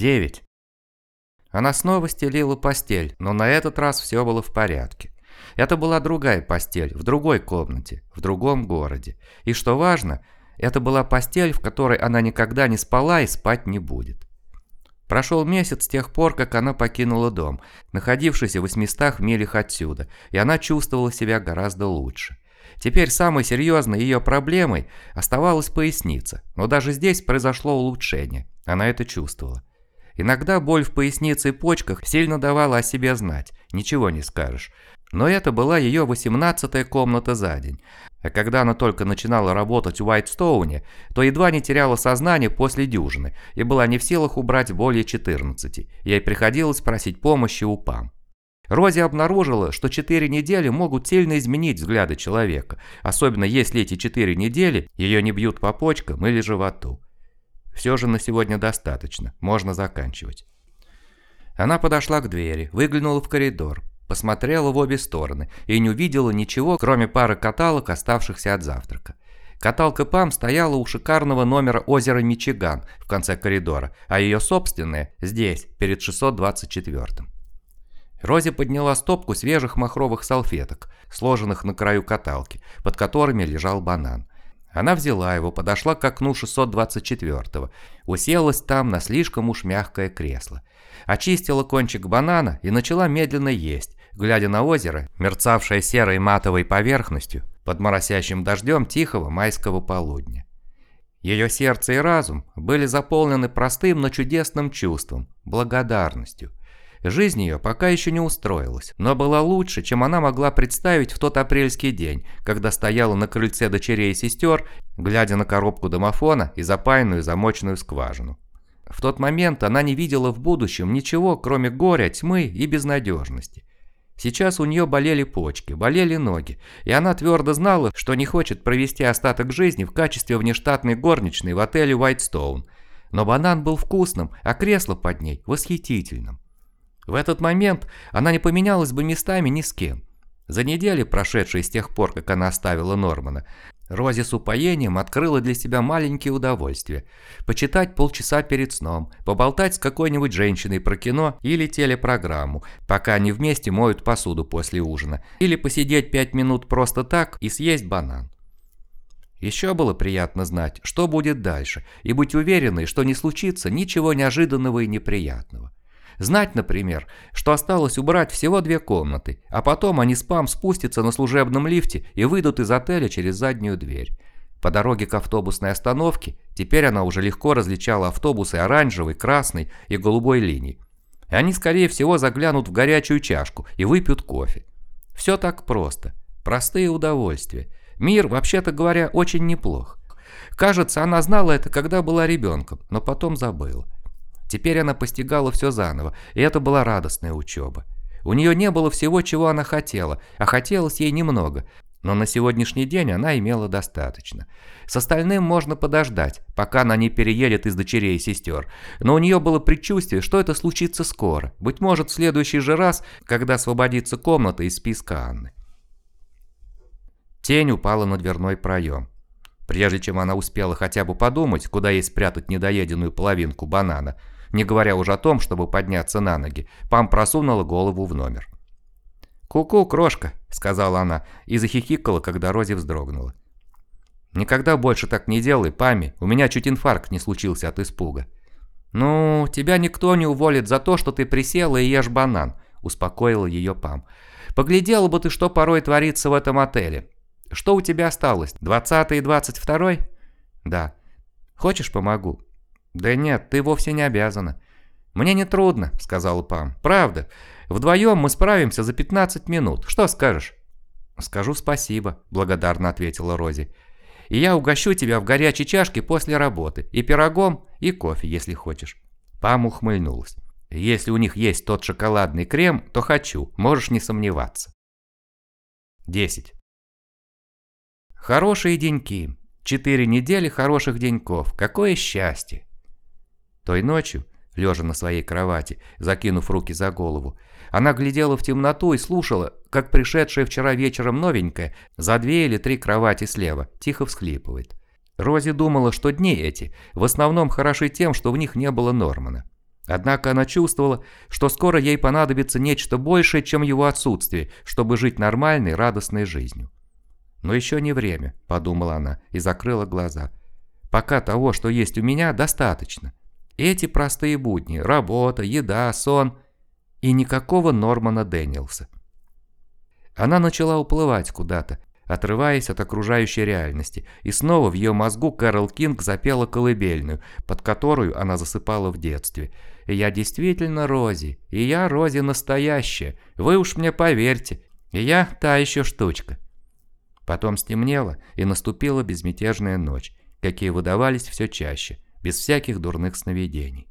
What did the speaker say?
9. Она снова стелила постель, но на этот раз все было в порядке. Это была другая постель, в другой комнате, в другом городе. И что важно, это была постель, в которой она никогда не спала и спать не будет. Прошел месяц с тех пор, как она покинула дом, находившийся в 800 милях отсюда, и она чувствовала себя гораздо лучше. Теперь самой серьезной ее проблемой оставалась поясница, но даже здесь произошло улучшение, она это чувствовала. Иногда боль в пояснице и почках сильно давала о себе знать, ничего не скажешь. Но это была ее восемнадцатая комната за день. А когда она только начинала работать в Уайтстоуне, то едва не теряла сознание после дюжины и была не в силах убрать более 14. Ей приходилось просить помощи у ПАМ. Рози обнаружила, что четыре недели могут сильно изменить взгляды человека, особенно если эти четыре недели ее не бьют по почкам или животу. Все же на сегодня достаточно, можно заканчивать. Она подошла к двери, выглянула в коридор, посмотрела в обе стороны и не увидела ничего, кроме пары каталог, оставшихся от завтрака. Каталка ПАМ стояла у шикарного номера озера Мичиган в конце коридора, а ее собственная здесь, перед 624-м. Рози подняла стопку свежих махровых салфеток, сложенных на краю каталки, под которыми лежал банан. Она взяла его, подошла к окну 624-го, уселась там на слишком уж мягкое кресло. Очистила кончик банана и начала медленно есть, глядя на озеро, мерцавшее серой матовой поверхностью под моросящим дождем тихого майского полудня. Ее сердце и разум были заполнены простым, но чудесным чувством – благодарностью. Жизнь ее пока еще не устроилась, но была лучше, чем она могла представить в тот апрельский день, когда стояла на крыльце дочерей и сестер, глядя на коробку домофона и запаянную замочную скважину. В тот момент она не видела в будущем ничего, кроме горя, тьмы и безнадежности. Сейчас у нее болели почки, болели ноги, и она твердо знала, что не хочет провести остаток жизни в качестве внештатной горничной в отеле Whitestone. Но банан был вкусным, а кресло под ней восхитительным. В этот момент она не поменялась бы местами ни с кем. За недели, прошедшие с тех пор, как она оставила Нормана, Рози с упоением открыла для себя маленькие удовольствия. Почитать полчаса перед сном, поболтать с какой-нибудь женщиной про кино или телепрограмму, пока они вместе моют посуду после ужина, или посидеть пять минут просто так и съесть банан. Еще было приятно знать, что будет дальше, и быть уверенной, что не случится ничего неожиданного и неприятного. Знать, например, что осталось убрать всего две комнаты, а потом они с Пам спустятся на служебном лифте и выйдут из отеля через заднюю дверь. По дороге к автобусной остановке теперь она уже легко различала автобусы оранжевой, красной и голубой линий. И они, скорее всего, заглянут в горячую чашку и выпьют кофе. Все так просто. Простые удовольствия. Мир, вообще-то говоря, очень неплох. Кажется, она знала это, когда была ребенком, но потом забыла. Теперь она постигала все заново, и это была радостная учеба. У нее не было всего, чего она хотела, а хотелось ей немного, но на сегодняшний день она имела достаточно. С остальным можно подождать, пока она не переедет из дочерей и сестер, но у нее было предчувствие, что это случится скоро, быть может в следующий же раз, когда освободится комната из списка Анны. Тень упала на дверной проем. Прежде чем она успела хотя бы подумать, куда ей спрятать недоеденную половинку банана, не говоря уже о том, чтобы подняться на ноги, Пам просунула голову в номер. «Ку-ку, крошка», — сказала она и захихикала, когда Рози вздрогнула. «Никогда больше так не делай, Пами, у меня чуть инфаркт не случился от испуга». «Ну, тебя никто не уволит за то, что ты присела и ешь банан», — успокоила ее Пам. «Поглядела бы ты, что порой творится в этом отеле. Что у тебя осталось, двадцатый и двадцать второй?» «Да. Хочешь, помогу?» «Да нет, ты вовсе не обязана». «Мне не трудно», — сказал Пам. «Правда. Вдвоем мы справимся за 15 минут. Что скажешь?» «Скажу спасибо», — благодарно ответила Рози. «И я угощу тебя в горячей чашке после работы. И пирогом, и кофе, если хочешь». Пам ухмыльнулась. «Если у них есть тот шоколадный крем, то хочу, можешь не сомневаться». 10. Хорошие деньки. Четыре недели хороших деньков. Какое счастье. Той ночью, лежа на своей кровати, закинув руки за голову, она глядела в темноту и слушала, как пришедшая вчера вечером новенькая, за две или три кровати слева, тихо всхлипывает. Рози думала, что дни эти в основном хороши тем, что в них не было Нормана. Однако она чувствовала, что скоро ей понадобится нечто большее, чем его отсутствие, чтобы жить нормальной, радостной жизнью. «Но еще не время», – подумала она и закрыла глаза. «Пока того, что есть у меня, достаточно. Эти простые будни – работа, еда, сон и никакого Нормана Дэниелса». Она начала уплывать куда-то, отрываясь от окружающей реальности, и снова в ее мозгу Кэрол Кинг запела колыбельную, под которую она засыпала в детстве. «Я действительно Рози, и я Рози настоящая, вы уж мне поверьте, и я та еще штучка». Потом стемнело, и наступила безмятежная ночь, какие выдавались все чаще, без всяких дурных сновидений.